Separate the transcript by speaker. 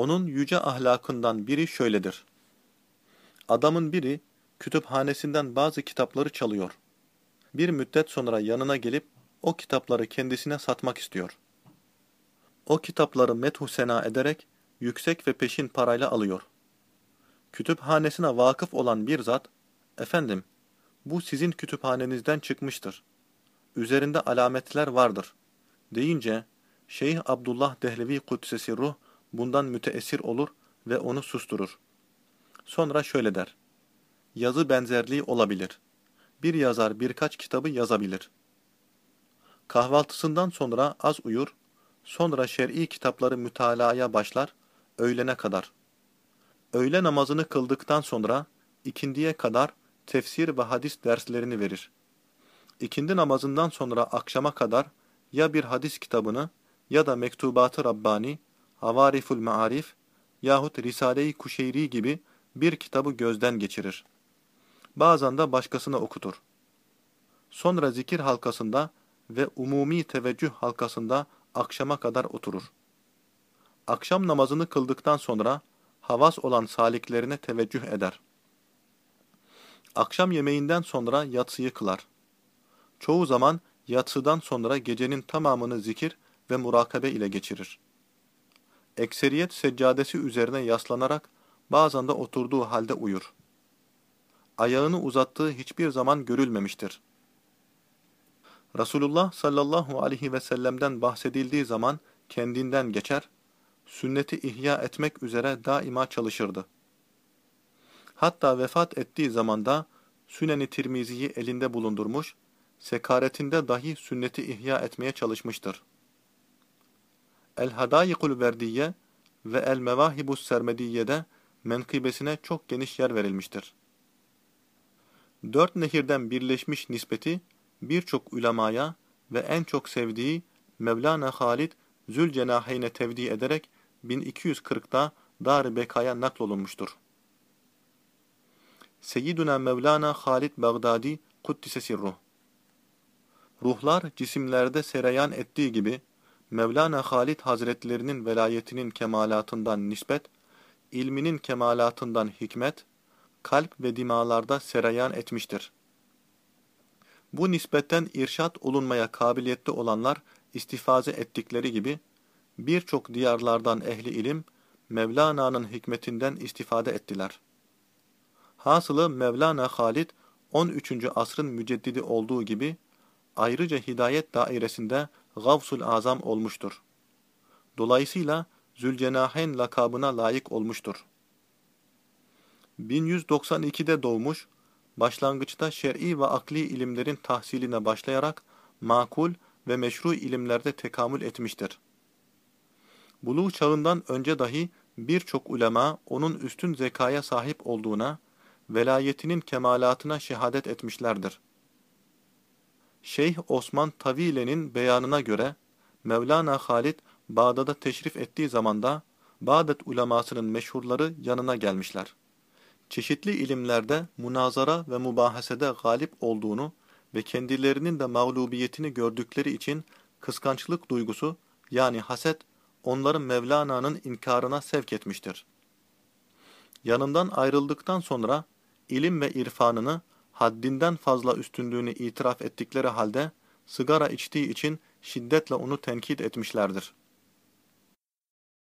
Speaker 1: Onun yüce ahlakından biri şöyledir. Adamın biri kütüphanesinden bazı kitapları çalıyor. Bir müddet sonra yanına gelip o kitapları kendisine satmak istiyor. O kitapları methu sena ederek yüksek ve peşin parayla alıyor. Kütüphanesine vakıf olan bir zat, efendim, bu sizin kütüphanenizden çıkmıştır. Üzerinde alametler vardır. Deyince, Şeyh Abdullah Dehlevi Kudsesi Ruh bundan müteessir olur ve onu susturur. Sonra şöyle der. Yazı benzerliği olabilir. Bir yazar birkaç kitabı yazabilir. Kahvaltısından sonra az uyur, sonra şer'i kitapları mütalaya başlar, öğlene kadar. Öğle namazını kıldıktan sonra ikindiye kadar tefsir ve hadis derslerini verir. İkindi namazından sonra akşama kadar ya bir hadis kitabını ya da Mektubat-ı Rabbani, Havariful Maarif yahut Risale-i Kuşeyri gibi bir kitabı gözden geçirir. Bazen de başkasına okutur. Sonra zikir halkasında ve umumi teveccüh halkasında akşama kadar oturur. Akşam namazını kıldıktan sonra havas olan saliklerine teveccüh eder. Akşam yemeğinden sonra yatsıyı kılar. Çoğu zaman yatsıdan sonra gecenin tamamını zikir ve murakabe ile geçirir. Ekseriyet seccadesi üzerine yaslanarak bazen de oturduğu halde uyur. Ayağını uzattığı hiçbir zaman görülmemiştir. Resulullah sallallahu aleyhi ve sellem'den bahsedildiği zaman kendinden geçer, sünneti ihya etmek üzere daima çalışırdı. Hatta vefat ettiği zamanda Sünen-i Tirmizi'yi elinde bulundurmuş, sekaretinde dahi sünneti ihya etmeye çalışmıştır. El-Hadayikul Verdiye ve El-Mevahibus Sermediye'de menkıbesine çok geniş yer verilmiştir. Dört nehirden birleşmiş nispeti birçok ulemaya ve en çok sevdiği Mevlana Halid Zülcenaheyne tevdi ederek 1240'da Dar-ı Beka'ya naklolunmuştur. Seyyiduna Mevlana Halid Bagdadi Kuddise Sirruh Ruhlar cisimlerde sereyan ettiği gibi Mevlana Halid Hazretlerinin velayetinin kemalatından nispet, ilminin kemalatından hikmet, kalp ve dimalarda sereyan etmiştir. Bu nispetten irşat olunmaya kabiliyetli olanlar istifaze ettikleri gibi, birçok diyarlardan ehli ilim, Mevlana'nın hikmetinden istifade ettiler. Hasılı Mevlana Halid, 13. asrın müceddidi olduğu gibi, ayrıca hidayet dairesinde Gavsul Azam olmuştur. Dolayısıyla Zülcenahen lakabına layık olmuştur. 1192'de doğmuş, başlangıçta şer'i ve akli ilimlerin tahsiline başlayarak makul ve meşru ilimlerde tekamül etmiştir. Buluğ çağından önce dahi birçok ulema onun üstün zekaya sahip olduğuna, velayetinin kemalatına şehadet etmişlerdir. Şeyh Osman Tavile'nin beyanına göre Mevlana Halid Bağdat'a teşrif ettiği zamanda Bağdat ulemasının meşhurları yanına gelmişler. Çeşitli ilimlerde münazara ve mubahasede galip olduğunu ve kendilerinin de mağlubiyetini gördükleri için kıskançlık duygusu yani haset onları Mevlana'nın inkarına sevk etmiştir. Yanından ayrıldıktan sonra ilim ve irfanını haddinden fazla üstünlüğünü itiraf ettikleri halde sigara içtiği için şiddetle onu tenkit etmişlerdir.